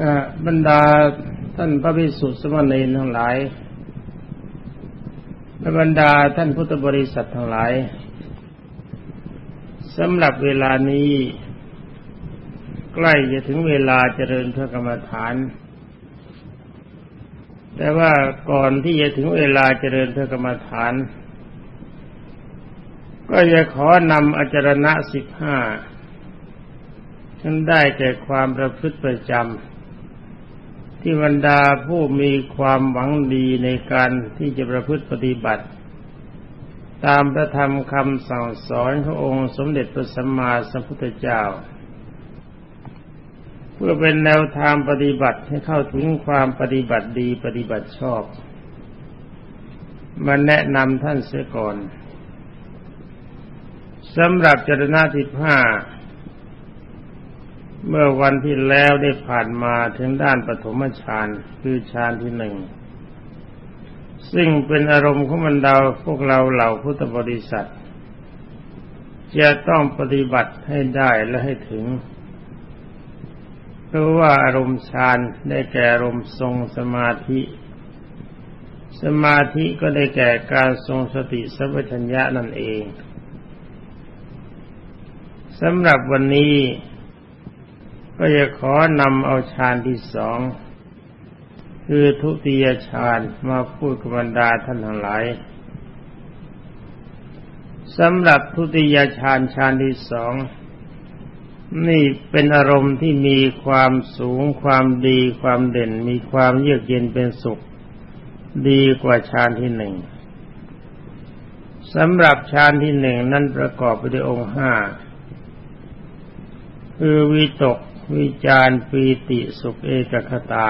อบรรดาท่านพระภิกษุสมณีทั้งหลายและบรรดาท่านพุทธบริษัททั้งหลายสำหรับเวลานี้ ใกล้จะถึงเวลาเจริญพระกรรมฐาน แต่ว่าก่อนที่จะถึงเวลาเจริญพระกรรมฐาน ก็จะขอนำอจรณะสิบห้าท่านได้แก่ความประพฤติประจำ ที่บรรดาผู้มีความหวังดีในการที่จะประพฤติปฏิบัติ ตามพระธรรมคำสั่งสอนขององค์สมเด็จพระสัมมาสัมพุทธเจ้า เพื่อเป็นแนวทางปฏิบัติให้เข้าถึงความปฏิบัติดีปฏิบัติชอบมาแนะนำท่านเสียก่อนสำหรับจรณะที่ห้า เมื่อวันที่แล้วได้ผ่านมาถึงด้านปฐมฌานคือฌานที่หนึ่ง ซึ่งเป็นอารมณ์ของบรรดาพวกเราเหล่าพุทธบริษัท จะต้องปฏิบัติให้ได้และให้ถึงเพราะว่าอารมณ์ฌานได้แก่อารมณ์ทรงสมาธิ สมาธิก็ได้แก่การทรงสติสัพพัญญะนั่นเองสำหรับวันนี้ ก็จะขอนำเอาฌานที่สองคือทุติยฌานมาพูดกับบรรดาท่านทั้งหลายสำหรับทุติยฌานฌานที่สองนี่เป็นอารมณ์ที่มีความสูงความดีความเด่น มีความเยือกเย็นเป็นสุข ดีกว่าฌานที่หนึ่งสำหรับฌานที่หนึ่งนั้นประกอบไปด้วยองค์ห้าคือวิตก วิจารปีติสุขเอกคตา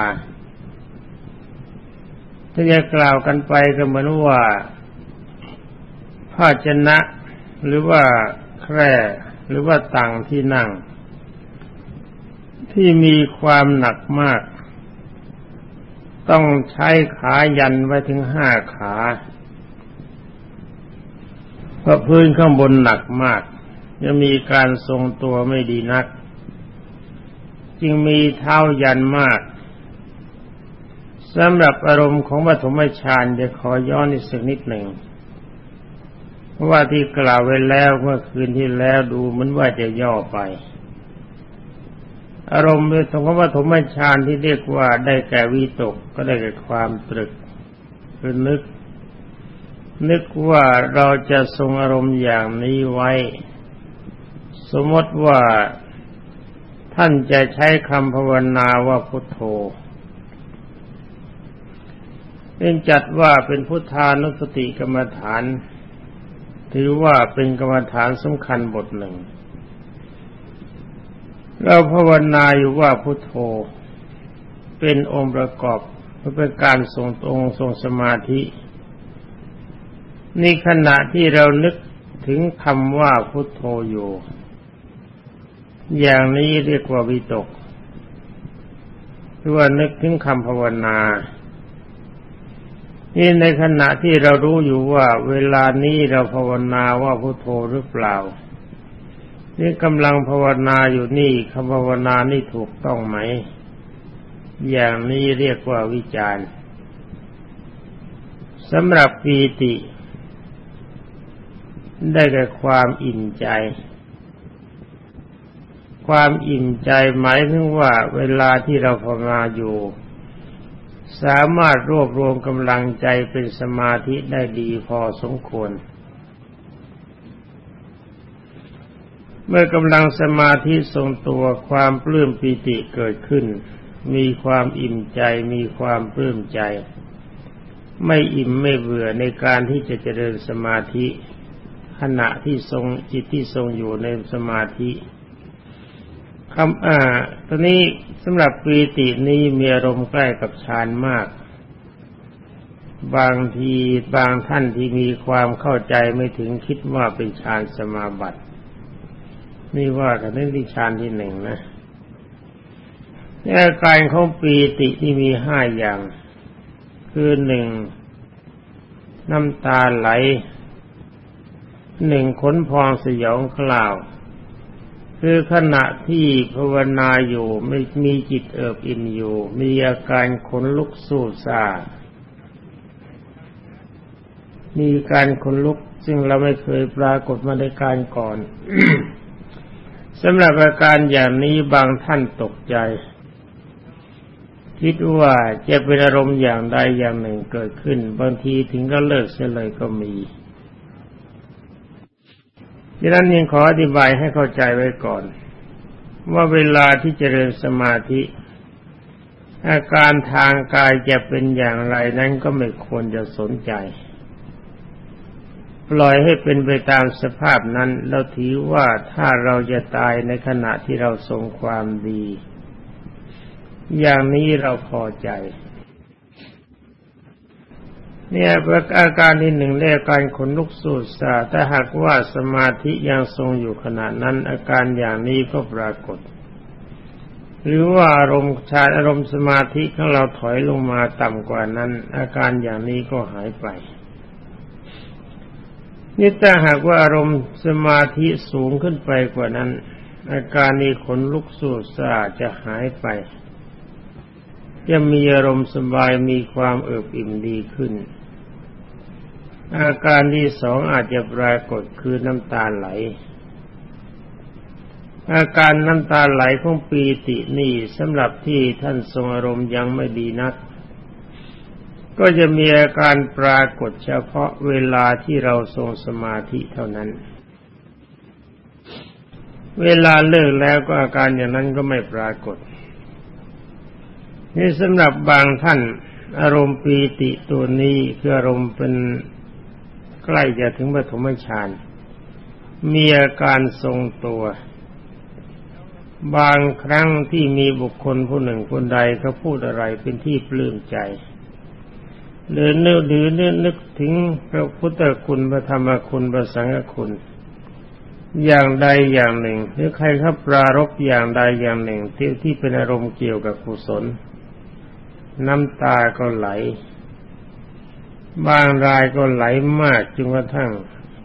ถ้าจะกล่าวกันไปก็เหมือนว่าภาชนะ หรือว่าแคร่หรือว่าตังที่นั่ง ที่มีความหนักมาก ต้องใช้ขายันไว้ถึงห้าขาเพราะพื้นข้างบนหนักมาก จะมีการทรงตัวไม่ดีนัก จึงมีเท้ายันมากสำหรับอารมณ์ของปฐมฌานจะขอย้อนอีกสักนิดหนึ่งเพราะว่าที่กล่าวไว้แล้วเมื่อคืนที่แล้วดูเหมือนว่าจะย่อไป อารมณ์ของปฐมฌานที่เรียกว่าได้แก่วิตกก็ได้แก่ความตรึกคือนึก นึกว่าเราจะทรงอารมณ์อย่างนี้ไว้ สมมติว่า ท่านจะใช้คำภาวนาว่าพุทโธเป็นจัดว่าเป็นพุทธานุสติกรรมฐาน ถือว่าเป็นกรรมฐานสำคัญบทหนึ่ง เราภาวนาอยู่ว่าพุทโธ เป็นองค์ประกอบเพื่อเป็นการทรงองค์ทรงสมาธินี่ขณะที่เรานึกถึงคำว่าพุทโธอยู่ อย่างนี้เรียกว่าวิตกคือว่านึกถึงคำภาวนานี่ในขณะที่เรารู้อยู่ว่าเวลานี้เราภาวนาว่าพุโทโธหรือเปล่า นี่กำลังภาวนาอยู่นี่คำภาวนานี่ถูกต้องไหม อย่างนี้เรียกว่าวิจารณ์สำหรับปีติ ได้แก่ความอิ่มใจ ความอิ่มใจหมายถึงว่าเวลาที่เราภาวนาอยู่ สามารถรวบรวมกำลังใจเป็นสมาธิได้ดีพอสมควร เมื่อกำลังสมาธิทรงตัวความปลื้มปีติเกิดขึ้น มีความอิ่มใจมีความปลื้มใจ ไม่อิ่มไม่เบื่อในการที่จะเจริญสมาธิ ขณะที่ทรงจิตที่ทรงอยู่ในสมาธิ คำอ่าตอนนี้สำหรับปีตินี้มีอารมณ์ใกล้กับฌานมาก บางทีบางท่านที่มีความเข้าใจไม่ถึงคิดว่าเป็นฌานสมาบัตินี่ว่ากันเรื่องที่ฌานที่หนึ่งนะอาการของปีติที่มีห้าอย่าง คือหนึ่งน้ำตาไหลหนึ่งขนพองสยองกล่าว คือขณะที่ภาวนาอยู่ไม่มีจิตเอิบอิ่มอยู่ มีอาการขนลุกสู้ซามีการขนลุกซึ่งเราไม่เคยปรากฏมาในการก่อนสำหรับอาการอย่างนี้บางท่านตกใจ คิดว่าจะเป็นอารมณ์อย่างใดอย่างหนึ่งเกิดขึ้น บางทีถึงก็เลิกเสียเลยก็มี ดังนั้นยังขออธิบายให้เข้าใจไว้ก่อน ว่าเวลาที่เจริญสมาธิ อาการทางกายจะเป็นอย่างไรนั้นก็ไม่ควรจะสนใจ ปล่อยให้เป็นไปตามสภาพนั้นเราถือว่าถ้าเราจะตายในขณะที่เราทรงความดี อย่างนี้เราพอใจ เนี่ยอาการที่หนึ่งเรียกการขนลุกสูดสาถ้าหากว่าสมาธิยังทรงอยู่ขณะนั้น อาการอย่างนี้ก็ปรากฏ หรือว่าอารมณ์ชาอารมณ์สมาธิของเราถอยลงมาต่ำกว่านั้น อาการอย่างนี้ก็หายไปนี่ถ้าหากว่าอารมณ์สมาธิสูงขึ้นไปกว่านั้น อาการนี้ขนลุกสูดสาจะหายไป จะมีอารมณ์สบายมีความเอิบอิ่มดีขึ้น อาการที่สองอาจจะปรากฏคือน้ำตาไหล อาการน้ำตาไหลของปีตินี่สำหรับที่ท่านทรงอารมณ์ยังไม่ดีนัก ก็จะมีอาการปรากฏเฉพาะเวลาที่เราทรงสมาธิเท่านั้น เวลาเลิกแล้วก็อาการอย่างนั้นก็ไม่ปรากฏ นี่สำหรับบางท่านอารมณ์ปีติตัวนี้คืออารมณ์เป็นใกล้จะถึงปฐมฌานมีอาการทรงตัว บางครั้งที่มีบุคคลผู้หนึ่งคนใดเขาพูดอะไรเป็นที่ปลื้มใจหรือนึกหรือนึกนึกถึงพระพุทธคุณพระธรรมคุณพระสังฆคุณ อย่างใดอย่างหนึ่ง หรือใครเขาปรารบอย่างใดอย่างหนึ่งที่ที่เป็นอารมณ์เกี่ยวกับกุศล น้ำตาก็ไหล บางรายก็ไหลมากจนกระทั่ง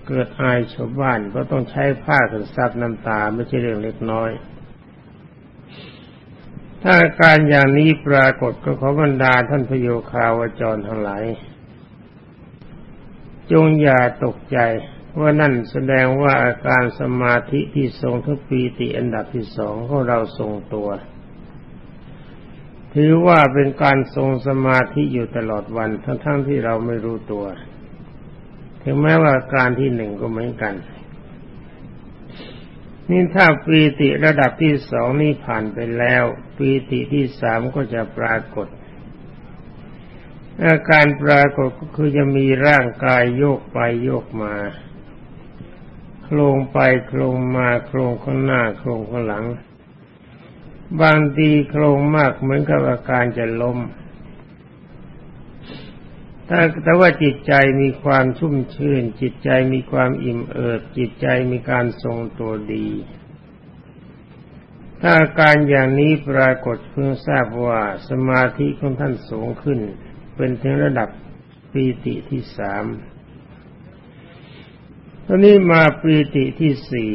เกิดอายชาวบ้านก็ต้องใช้ผ้ากันซับน้ำตาไม่ใช่เรื่องเล็กน้อย ถ้าการอย่างนี้ปรากฏก็ขอบรรดาท่านพโยคาวจรทั้งหลาย จงอย่าตกใจว่านั่นแสดงว่าอาการสมาธิที่ทรงทุกปีติอันดับที่สองของเราทรงตัว ถือว่าเป็นการทรงสมาธิอยู่ตลอดวันทั้งๆทที่เราไม่รู้ตัว ถึงแม้ว่าการที่หนึ่งก็เหมือนกันนี่ถ้าปีติระดับที่สองนี่ผ่านไปแล้ว ปีติที่สามก็จะปรากฏ อาการปรากฏก็คือจะมีร่างกายโยกไปโยกมาโครงไปโครงมาโครงข้างหน้าโครงข้างหลัง บางทีโครงมากเหมือนกับอาการจะล้ม ถ้าแต่ว่าจิตใจมีความชุ่มชื่น จิตใจมีความอิ่มเอิบ จิตใจมีการทรงตัวดี ถ้าอาการอย่างนี้ปรากฏเพิ่งทราบว่าสมาธิของท่านสูงขึ้น เป็นถึงระดับปีติที่สามตอนนี้มาปีติที่สี่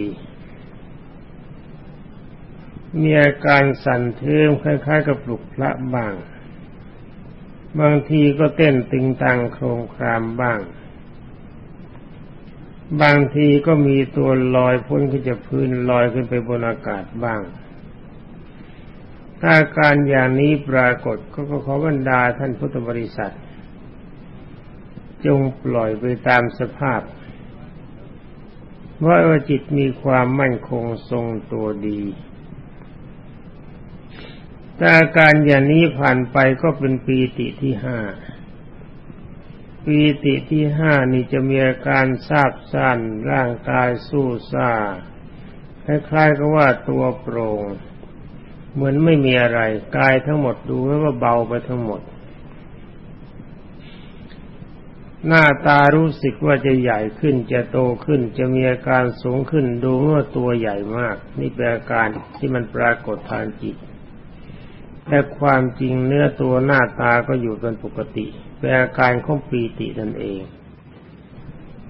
มีอาการสั่นเทิมคล้ายๆ กับปลุกพระบ้าง บางทีก็เต้นตึงตังโครงครามบ้าง บางทีก็มีตัวลอยพ้นขึ้นจากพื้นลอยขึ้นไปบนอากาศบ้าง ถ้าการอย่างนี้ปรากฏก็ขอบรรดาท่านพุทธบริษัท จงปล่อยไปตามสภาพว่าจิตมีความมั่นคงทรงตัวดี แต่อาการอย่างนี้ผ่านไปก็เป็นปีติที่ห้าปีติที่ห้านี่จะมีอาการซาบซ่านร่างกายสู้ซาคล้ายๆกับว่าตัวโปร่งเหมือนไม่มีอะไร กายทั้งหมดดูว่าเบาไปทั้งหมด หน้าตารู้สึกว่าจะใหญ่ขึ้นจะโตขึ้น จะมีอาการสูงขึ้นดูว่าตัวใหญ่มาก นี่เป็นอาการที่มันปรากฏทางจิต แต่ความจริงเนื้อตัวหน้าตาก็อยู่เป็นปกติเป็นอาการของปีตินั่นเอง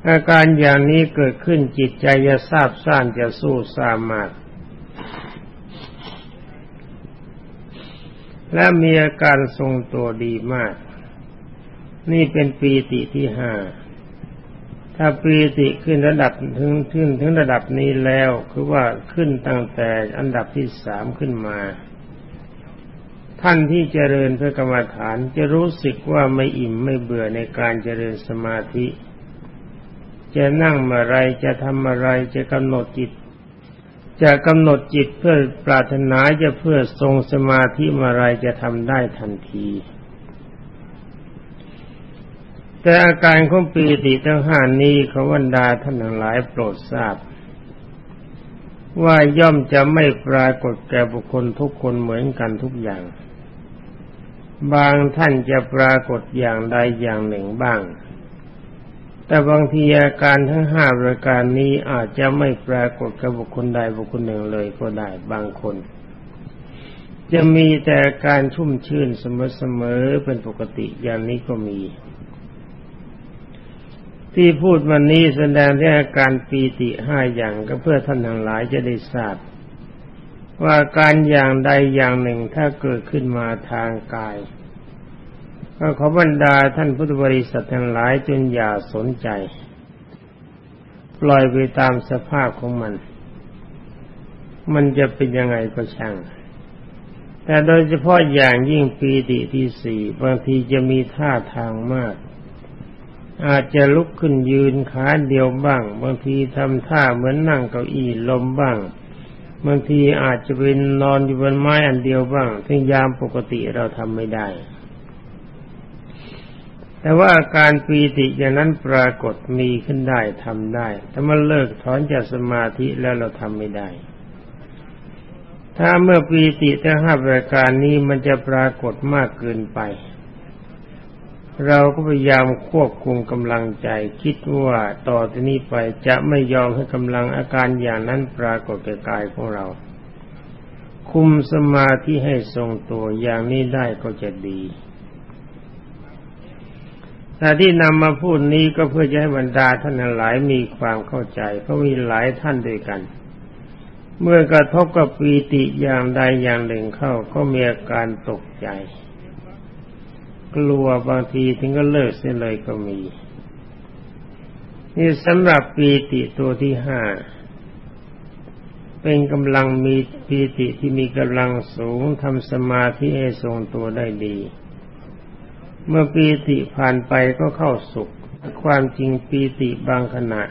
อาการอย่างนี้เกิดขึ้นจิตใจจะทราบซ่านจะสู้สามารถและมีอาการทรงตัวดีมาก นี่เป็นปีติที่ห้า ถ้าปีติขึ้นระดับถึงขึ้นถึงระดับนี้แล้ว คือว่าขึ้นตั้งแต่อันดับที่สามขึ้นมา ท่านที่เจริญเพระกรรมฐานจะรู้สึกว่าไม่อิ่มไม่เบื่อในการเจริญสมาธิ จะนั่งอะไรจะทำอะไรจะกำหนดจิต จะกำหนดจิตเพื่อปรารถนาจะเพื่อทรงสมาธิอะไรจะทำได้ทันที แต่อาการของปีติทั้งห้านี้เขาวันดาท่านทั้งหลายโปรดทราบว่าย่อมจะไม่ปรากฏแก่บุคคลทุกคนเหมือนกันทุกอย่าง บางท่านจะปรากฏอย่างใดอย่างหนึ่งบ้าง แต่บางทีอาการทั้งห้าประการนี้อาจจะไม่ปรากฏกับบุคคลใดบุคคลหนึ่งเลยก็ได้บางคน จะมีแต่การชุ่มชื่นเสมอๆเป็นปกติอย่างนี้ก็มี ที่พูดวันนี้แสดงที่อาการปีติห้าอย่างก็เพื่อท่านทั้งหลายจะได้ทราบ ว่าการอย่างใดอย่างหนึ่งถ้าเกิดขึ้นมาทางกาย ก็ขอบรรดาท่านพุทธบริษัททั้งหลายจนอย่าสนใจ ปล่อยไปตามสภาพของมัน มันจะเป็นยังไงก็ช่าง แต่โดยเฉพาะอย่างยิ่งปีติที่สี่บางทีจะมีท่าทางมาก อาจจะลุกขึ้นยืนขาเดียวบ้าง บางทีทำท่าเหมือนนั่งเก้าอี้ลมบ้าง บางทีอาจจะเป็นนอนอยู่บนไม้อันเดียวบ้างทึงยามปกติเราทำไม่ได้ แต่ว่าการปีติอย่างนั้นปรากฏมีขึ้นได้ทำได้ถ้ามันเลิกถอนจากสมาธิแล้วเราทำไม่ได้ ถ้าเมื่อปีติทั้งห้าประการนี้มันจะปรากฏมากเกินไป เราก็พยายามควบคุมกำลังใจ คิดว่าต่อที่นี้ไปจะไม่ยอมให้กำลังอาการอย่างนั้นปรากฏแก่กายของเรา คุมสมาธิให้ทรงตัวอย่างนี้ได้ก็จะดีแต่ที่นำมาพูดนี้ก็เพื่อจะให้บรรดาท่านหลายมีความเข้าใจ เพราะมีหลายท่านด้วยกัน เมื่อกระทบกับปีติอย่างใดอย่างหนึ่งเข้าก็มีอาการตกใจ กลัวบางทีถึงก็เลิกเสียเลยก็มี นี่สำหรับปีติตัวที่ห้าเป็นกำลังมีปีติที่มีกำลังสูงทำสมาธิให้ทรงตัวได้ดี เมื่อปีติผ่านไปก็เข้าสุข ความจริงปีติบางขณะ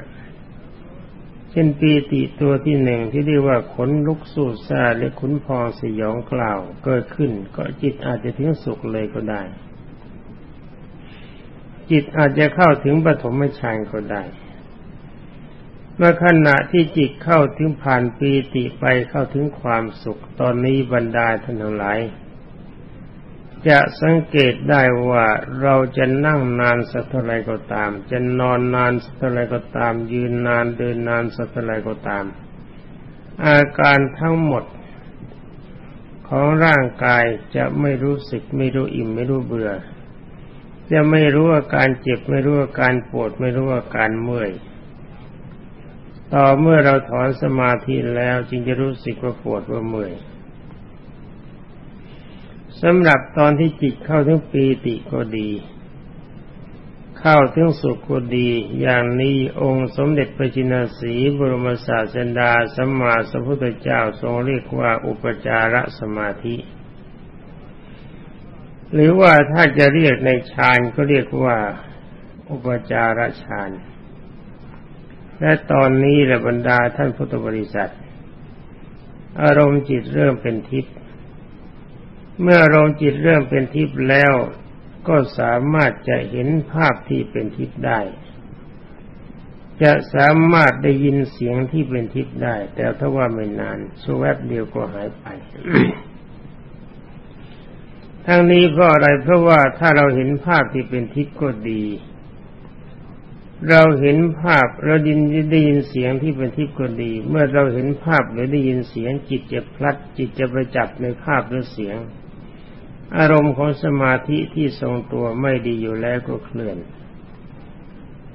เช่นปีติตัวที่หนึ่งที่เรียกว่าขนลุกสู้ซาหรือขุนพองสยองกล่าวเกิดขึ้นก็จิตอาจจะถึงสุขเลยก็ได้ จิตอาจจะเข้าถึงปฐมฌานก็ได้ เมื่อขณะที่จิตเข้าถึงผ่านปีติไปเข้าถึงความสุขตอนนี้บรรดาท่านทั้งหลายจะสังเกตได้ว่าเราจะนั่งนานสักเท่าไรก็ตาม จะนอนนานสักเท่าไรก็ตาม ยืนนานเดินนานสักเท่าไรก็ตาม อาการทั้งหมดของร่างกายจะไม่รู้สึกไม่รู้อิ่มไม่รู้เบื่อ จะไม่รู้ว่าการเจ็บ ไม่รู้ว่าการปวด ไม่รู้ว่าการเมื่อย ต่อเมื่อเราถอนสมาธิแล้วจึงจะรู้สึกว่าปวดว่าเมื่อยสำหรับตอนที่จิตเข้าถึงปีติก็ดี เข้าถึงสุขก็ดี อย่างนี้องค์สมเด็จพระจินสีบรมศาสดาสัมมาสัมพุทธเจ้าทรงเรียกว่าอุปจารสมาธิ หรือว่าถ้าจะเรียกในฌานก็เรียกว่าอุปจารฌาน และตอนนี้แหละบรรดาท่านพุทธบริษัท อารมณ์จิตเริ่มเป็นทิพย์ เมื่ออารมณ์จิตเริ่มเป็นทิพย์แล้วก็สามารถจะเห็นภาพที่เป็นทิพย์ได้ จะสามารถได้ยินเสียงที่เป็นทิพย์ได้ แต่ถ้าว่าไม่นานสวบเดียวก็หายไป ทั้งนี้เพราะอะไรเพราะว่าถ้าเราเห็นภาพที่เป็นทิพย์ก็ดี เราเห็นภาพเราดินได้ยินเสียงที่เป็นทิพย์ก็ดี เมื่อเราเห็นภาพหรือได้ยินเสียงจิตจะพลัด จิตจะไปจับในภาพหรือเสียง อารมณ์ของสมาธิที่ทรงตัวไม่ดีอยู่แล้วก็เคลื่อน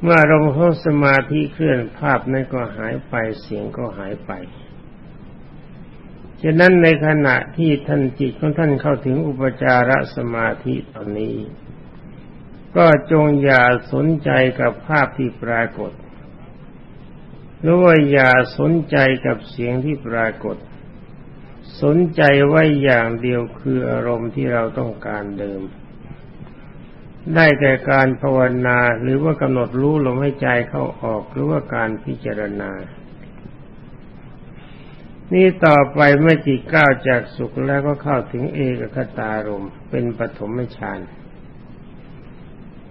เมื่ออารมณ์ของสมาธิเคลื่อนภาพนั้นก็หายไปเสียงก็หายไป ฉะนั้นในขณะที่ท่านจิตของท่านเข้าถึงอุปจารสมาธิตอนนี้ ก็จงอย่าสนใจกับภาพที่ปรากฏ หรือว่าอย่าสนใจกับเสียงที่ปรากฏ สนใจไว้อย่างเดียวคืออารมณ์ที่เราต้องการเดิม ได้แก่การภาวนาหรือว่ากำหนดรู้ลมให้ใจเข้าออกหรือว่าการพิจารณา นี่ต่อไปเมื่อจิตก้าวจากสุขแล้วก็เข้าถึงเอกคตารมเป็นปฐมฌาน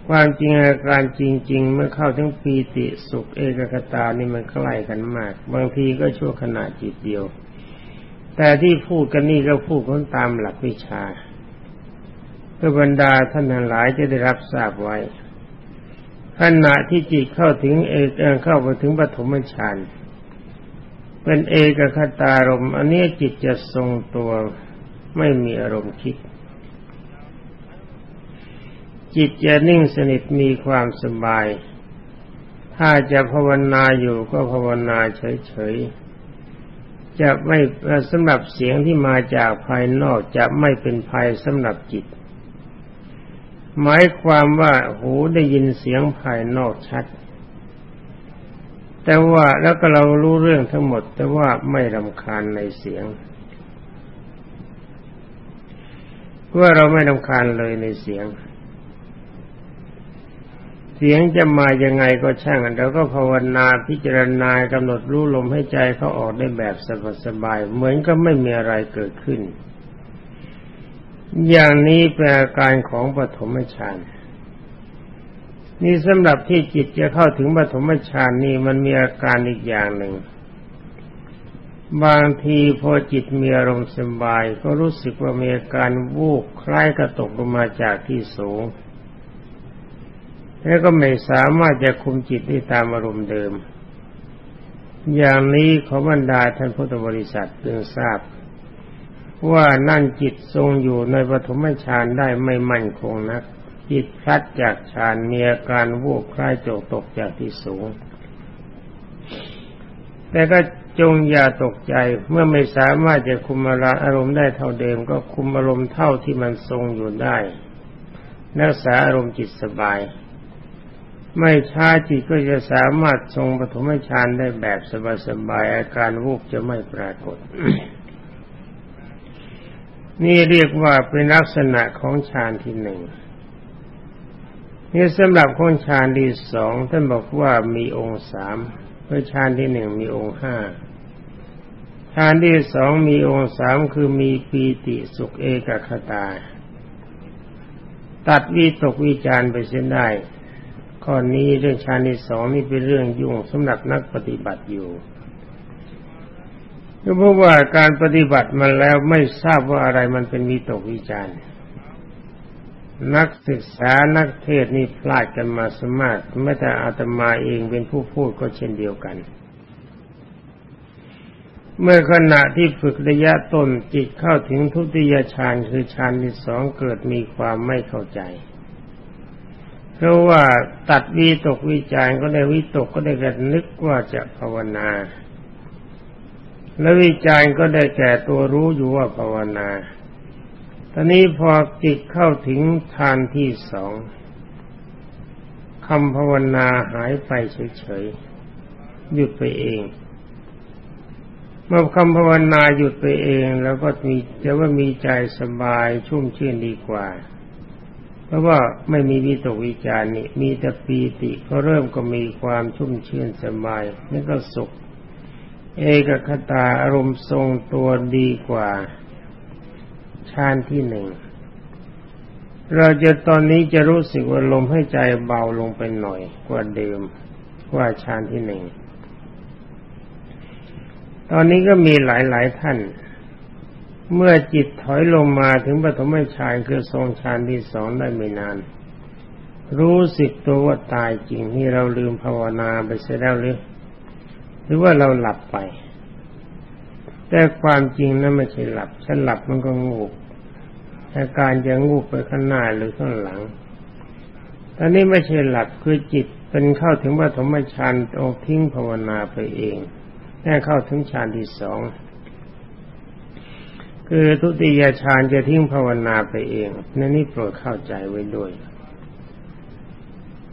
ความจริงอาการจริง ๆ เมื่อเข้าถึงปีติสุขเอกคตานี่มันใกล้กันมาก บางทีก็ชั่วขณะจิตเดียว แต่ที่พูดกันนี่ก็พูดคนตามหลักวิชาเพื่อบรรดาท่านทั้งหลายจะได้รับทราบไว้ขณะที่จิตเข้าถึงเอกเข้าไปถึงปฐมฌานเเป็นเอกคตารมอันนี้จิตจะทรงตัวไม่มีอารมณ์คิด จิตจะนิ่งสนิทมีความสบาย ถ้าจะภาวนาอยู่ก็ภาวนาเฉยๆ จะไม่สำหรับเสียงที่มาจากภายนอกจะไม่เป็นภัยสำหรับจิต หมายความว่าหูได้ยินเสียงภายนอกชัด แต่ว่าแล้วก็เรารู้เรื่องทั้งหมด แต่ว่าไม่รำคาญในเสียงว่าเราไม่รำคาญเลยในเสียง เสียงจะมายังไงก็ช่างเราก็ภาวนาพิจารณากำหนดรู้ลมให้ใจเขาออกได้แบบสบายๆเหมือนก็ไม่มีอะไรเกิดขึ้น อย่างนี้เป็นอาการของปฐมฌาน นี่สำหรับที่จิตจะเข้าถึงปฐมฌานนี่มันมีอาการอีกอย่างหนึ่ง บางทีพอจิตมีอารมณ์สบาย ก็รู้สึกว่ามีอาการวูบคล้ายกระตกลงมาจากที่สูงแล้วก็ไม่สามารถจะคุมจิตได้ตามอารมณ์เดิม อย่างนี้ขอบรรดาท่านพุทธบริษัทเพิ่งทราบ ว่านั่นจิตทรงอยู่ในปฐมฌานได้ไม่มั่นคงนัก จิตพลัดจากฌานมีอาการวูบคล้ายโจกตกจากที่สูง แต่ก็จงอย่าตกใจเมื่อไม่สามารถจะคุมอารมณ์ได้เท่าเดิม ก็คุมอารมณ์เท่าที่มันทรงอยู่ได้รักษาอารมณ์จิตสบาย ไม่ช้าจิตก็จะสามารถทรงปฐมฌานได้แบบสบายๆอาการวูบจะไม่ปรากฏ นี่เรียกว่าเป็นลักษณะของฌานที่หนึ่ง นี่สำหรับคนฌานที่สองท่านบอกว่ามีองค์สามเพื่อฌานที่หนึ่งมีองค์ห้าฌานที่สองมีองค์สามคือมีปีติสุขเอกคตา ตัดวิตกวิจารไปเส้นได้ ข้อนี้เรื่องฌานที่สองนี่เป็นเรื่องยุ่งสำหรับนักปฏิบัติอยู่ก็เพราะว่าการปฏิบัติมาแล้วไม่ทราบว่าอะไรมันเป็นวิตกวิจารณ์ นักศึกษานักเทศนี่พลาดกันมาสมากไม่แต่อาตมาเองเป็นผู้พูดก็เช่นเดียวกัน เมื่อขณะที่ฝึกระยะต้นจิตเข้าถึงทุติยฌานคือฌานที่สองเกิดมีความไม่เข้าใจ เพราะว่าตัดวิตกวิจารก็ได้วิตกก็ได้กันนึกว่าจะภาวนา และวิจารก็ได้แก่ตัวรู้อยู่ว่าภาวนา ตอนนี้พอจิตเข้าถึงทานที่สองคำภาวนาหายไปเฉยๆหยุดไปเอง เมื่อคำภาวนาหยุดไปเอง แล้วก็มีจะว่ามีใจสบายชุ่มชื่นดีกว่า เพราะว่าไม่มีวิตกวิจารนี่มีแต่ปีติก็เริ่มก็มีความชุ่มชื่นสบายนี่ก็สุข เอกคตาอารมณ์ทรงตัวดีกว่า ฌานที่หนึ่งเราจะตอนนี้จะรู้สึกว่าลมให้ใจเบาลงไปหน่อยกว่าเดิมกว่าฌานที่หนึ่งตอนนี้ก็มีหลายๆท่าน เมื่อจิตถอยลงมาถึงปฐมฌานคือทรงฌานที่สองได้ไม่นาน รู้สึกตัวว่าตายจริงที่เราลืมภาวนาไปเสียแล้วหรือหรือว่าเราหลับไป แต่ความจริงนั้นไม่ใช่หลับฉันหลับมันก็งูบอาการจะงูบไปข้างหน้าหรือข้างหลังตอนนี้ไม่ใช่หลับคือจิตเป็นเข้าถึงปฐมฌานออกทิ้งภาวนาไปเองแค่เข้าถึงฌานที่สองคือทุติยฌานจะทิ้งภาวนาไปเองนั่นนี่โปรดเข้าใจไว้ด้วย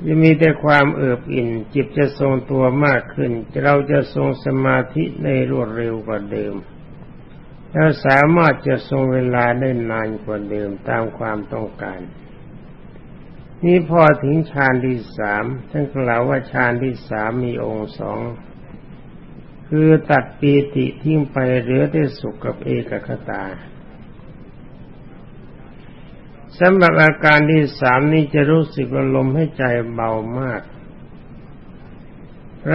จะมีแต่ความเอิบอิ่นจิตจะทรงตัวมากขึ้น เราจะทรงสมาธิในรวดเร็วกว่าเดิม แล้วสามารถจะทรงเวลาได้นานกว่าเดิมตามความต้องการ นี่พอถึงฌานที่สามท่านกล่าวว่าฌานที่สามมีองค์สองคือตัดปีติทิ้งไปเหลือแต่สุขกับเอกคตา สำหรับอาการที่สามนี้จะรู้สึกว่าลมให้ใจเบามาก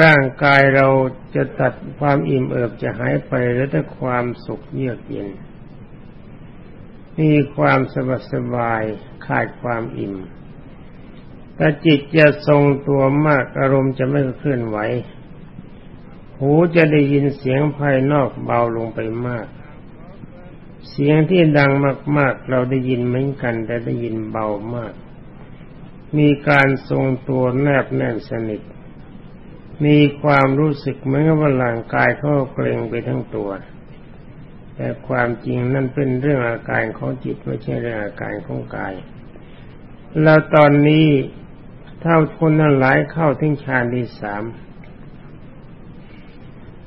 ร่างกายเราจะตัดความอิ่มเอิบจะหายไปแล้วแต่ความสุขเยือกเย็น มีความสบายสบายขาดความอิ่มแต่จิตจะทรงตัวมากอารมณ์จะไม่เคลื่อนไหว หูจะได้ยินเสียงภายนอกเบาลงไปมาก เสียงที่ดังมาก ๆ เราได้ยินเหมือนกัน แต่ได้ยินเบามาก มีการทรงตัวแนบแน่นสนิท มีความรู้สึกเหมือนกับว่าร่างกายเขาเกร็งไปทั้งตัว แต่ความจริงนั่นเป็นเรื่องอาการของจิตไม่ใช่เรื่องอาการของกาย แล้วตอนนี้ถ้าคนนั้นหลายเข้าถึงฌานที่สาม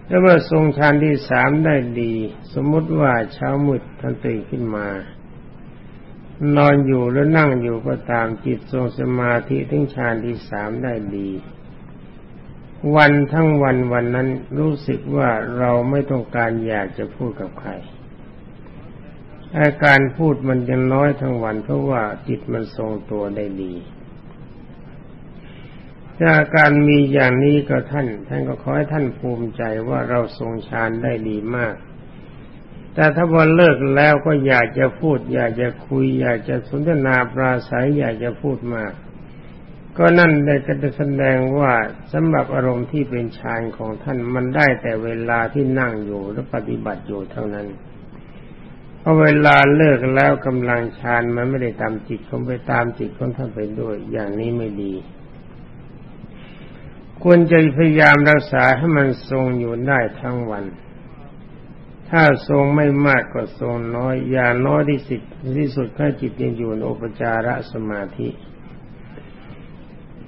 แล้วเมื่อทรงฌานที่สามได้ดี สมมติว่าเช้ามืดท่านตื่นขึ้นมา นอนอยู่แล้วนั่งอยู่ก็ตามจิตทรงสมาธิถึงฌานที่สามได้ดี วันทั้งวันวันนั้นรู้สึกว่าเราไม่ต้องการอยากจะพูดกับใครอาการพูดมันจะน้อยทั้งวันเพราะว่าจิตมันทรงตัวได้ดี ถ้าการมีอย่างนี้ก็ท่าน ท่านก็ขอให้ท่านภูมิใจว่าเราทรงฌานได้ดีมาก แต่ถ้าวันเลิกแล้วก็อยากจะพูด อยากจะคุย อยากจะสนทนาปราศัย อยากจะพูดมาก ก็นั่นได้จะแสดงว่าสำหรับอารมณ์ที่เป็นฌานของท่านมันได้แต่เวลาที่นั่งอยู่และปฏิบัติอยู่เท่านั้นพอเวลาเลิกแล้วกำลังฌานมันไม่ได้ตามจิตของไปตามจิตของท่านไปด้วย อย่างนี้ไม่ดี ควรจะพยายามรักษาให้มันทรงอยู่ได้ทั้งวัน ถ้าทรงไม่มากก็ทรงน้อยอย่างน้อยที่สุดที่สุดถ้าจิตยังอยู่ในอุปจารสมาธิ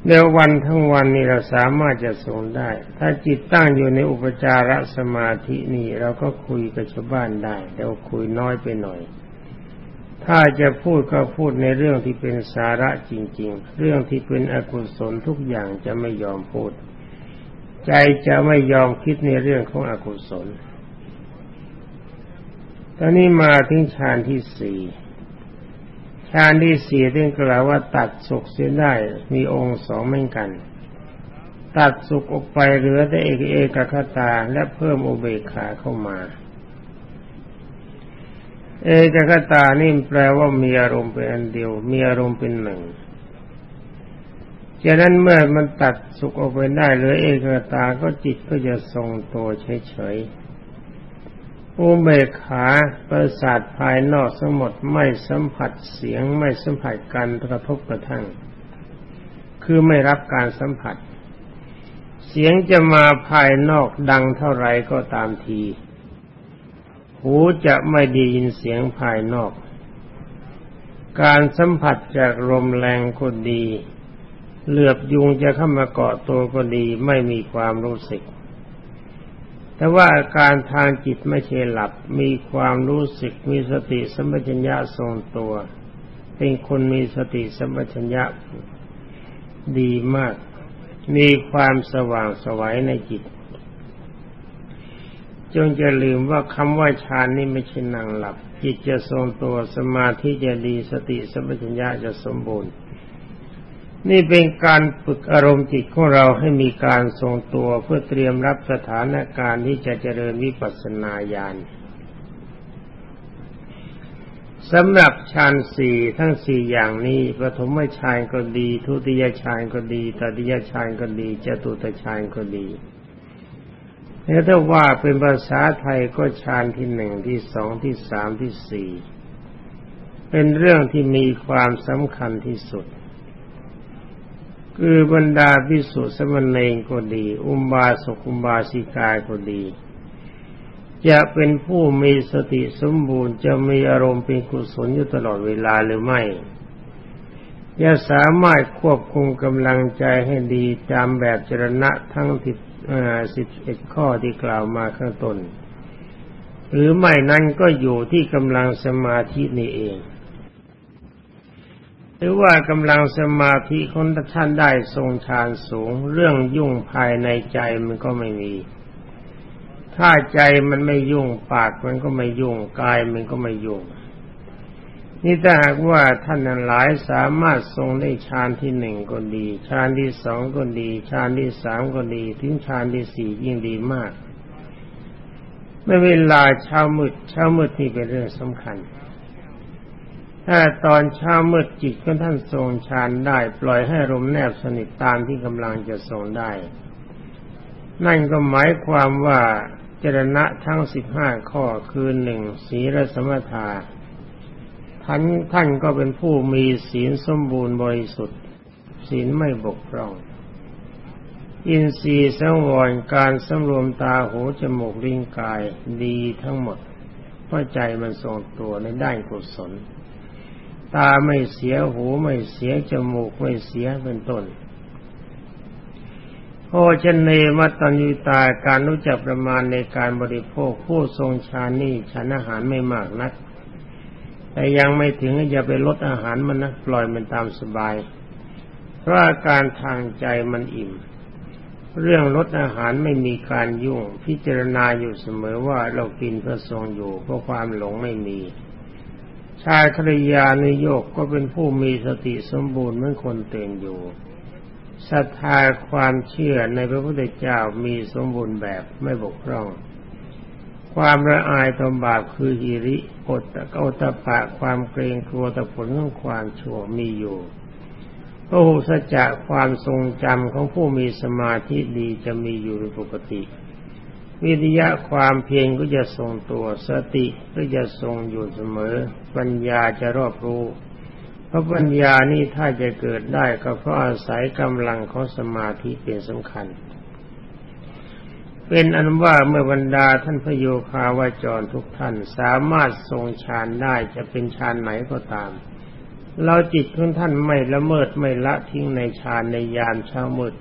เดี๋ยววันทั้งวันนี้เราสามารถจะทรงได้ ถ้าจิตตั้งอยู่ในอุปจารสมาธินี่เราก็คุยกับชาวบ้านได้แต่ว่าคุยน้อยไปหน่อย ถ้าจะพูดก็พูดในเรื่องที่เป็นสาระจริง ๆ เรื่องที่เป็นอกุศลทุกอย่างจะไม่ยอมพูด ใจจะไม่ยอมคิดในเรื่องของอกุศล ตอนนี้มาถึงฌานที่สี่ฌานที่สี่ที่กล่าวว่าตัดสุขเสียได้มีองค์สองเหมือนกัน ตัดสุขออกไปเหลือแต่เอกเอกคตาและเพิ่มอุเบกขาเข้ามา เอกคตานี่แปลว่ามีอารมณ์เป็นอันเดียว มีอารมณ์เป็นหนึ่งฉะนั้นเมื่อมันตัดสุขออกไปได้เหลือเอกตาก็จิตก็จะทรงตัวเฉยๆอุเบกขาประสาทภายนอกสมหมดไม่สัมผัสเสียงไม่สัมผัสการกระทบกระทั่ง คือไม่รับการสัมผัส เสียงจะมาภายนอกดังเท่าไรก็ตามที หูจะไม่ได้ยินเสียงภายนอก การสัมผัสจากลมแรงก็ดี เหลือบยุงจะเข้ามาเกาะตัวก็ดีไม่มีความรู้สึก แต่ว่าอาการทางจิตไม่ใช่หลับ มีความรู้สึกมีสติสัมปชัญญะทรงตัว เป็นคนมีสติสัมปชัญญะดีมาก มีความสว่างสวัยในจิต จงจะลืมว่าคำว่าฌานนี่ไม่ใช่นั่งหลับจิตจะทรงตัวสมาธิจะดีสติสัมปชัญญะจะสมบูรณ์ นี่เป็นการฝึกอารมณ์จิตของเราให้มีการทรงตัวเพื่อเตรียมรับสถานการณ์ที่จะเจริญวิปัสสนาญาณสำหรับฌานสี่ทั้งสี่อย่างนี้ปฐมฌานก็ดี ทุติยฌานก็ดีตติยฌานก็ดีจตุตฌานก็ดี แล้วถ้าว่าเป็นภาษาไทยก็ฌานที่หนึ่งที่สองที่สามที่สี่เป็นเรื่องที่มีความสำคัญที่สุด คือบรรดาพิสุสมณเณรก็ดี อุบาสกอุบาสิกาก็ดี จะเป็นผู้มีสติสมบูรณ์จะมีอารมณ์เป็นกุศลอยู่ตลอดเวลาหรือไม่จะสามารถควบคุมกำลังใจให้ดีตามแบบจรณะทั้งสิบ สิบเอ็ดข้อที่กล่าวมาข้างต้น หรือไม่นั้นก็อยู่ที่กำลังสมาธินี่เอง หรือว่ากำลังสมาธิคนท่านได้ทรงฌานสูง เรื่องยุ่งภายในใจมันก็ไม่มี ถ้าใจมันไม่ยุ่งปากมันก็ไม่ยุ่งกายมันก็ไม่ยุ่ง นี่ถ้าหากว่าท่านหลายสามารถทรงได้ฌานที่หนึ่งก็ดีฌานที่สองก็ดีฌานที่สามก็ดี ถึงฌานที่สี่ยิ่งดีมากไม่เวลาเช้ามืดเช้ามืดนี่เป็นเรื่องสำคัญ ถ้าตอนเช้ามืดจิตของท่านทรงฌานได้ ปล่อยให้ลมแนบสนิทตามที่กำลังจะทรงได้ นั่นก็หมายความว่าเจรณะทั้งสิบห้าข้อคือหนึ่งศีลสมถะ ท่านท่านก็เป็นผู้มีศีลสมบูรณ์บริสุทธิ์ศีลไม่บกพร่อง อินทรีย์สังวรการสำรวมตาหูจมูกลิ้นกายดีทั้งหมดเพราะใจมันทรงตัวในด้านกุศล ตาไม่เสียหูไม่เสียจมูกไม่เสียเป็นต้นโอชเนมัตตัญญตาการรู้จักประมาณในการบริโภคผู้ทรงฌานนี่ฉันอาหารไม่มากนัก แต่ยังไม่ถึงอย่าไปลดอาหารมันนะปล่อยมันตามสบาย เพราะอาการทางใจมันอิ่ม เรื่องลดอาหารไม่มีการยุ่ง พิจารณาอยู่เสมอว่าเรากินเพื่อทรงอยู่เพราะความหลงไม่มี ชายครยานิโยกก็เป็นผู้มีสติสมบูรณ์เหมือนคนเตือนอยู่ศรัทธาความเชื่อในพระพุทธเจ้ามีสมบูรณ์แบบไม่บกพร่อง ความละอายต่อบาปคือหิริอดตะโอตะปะความเกรงกลัวต่อผลของความชั่วมีอยู่พระหุสจะความทรงจำของผู้มีสมาธิดีจะมีอยู่ในปกติ วิทยะความเพียรก็จะทรงตัวสติก็จะทรงอยู่เสมอ ปัญญาจะรอบรู้เพราะปัญญานี่ถ้าจะเกิดได้ก็เพราะอาศัยกำลังของสมาธิเป็นสำคัญ เป็นอันว่าเมื่อบรรดาท่านพระโยคาวาจรทุกท่านสามารถทรงฌานได้จะเป็นฌานไหนก็ตาม เราจิตของท่านไม่ละเมิดไม่ละทิ้งในฌานในยามเช้ามืด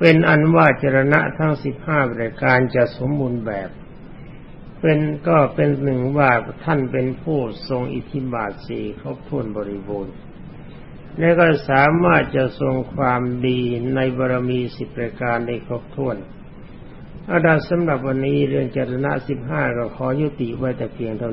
เป็นอันว่าจรณะทั้งสิบห้าประการจะสมบูรณ์แบบ เป็นก็เป็นหนึ่งว่าท่านเป็นผู้ทรงอิทธิบาทสี่ครบถ้วนบริบูรณ์และก็สามารถจะทรงความดีในบารมีสิบประการได้ครบถ้วน อาดาสำหรับวันนี้เรื่องจรณะสิบห้าก็ขอยุติไว้แต่เพียงเท่านี้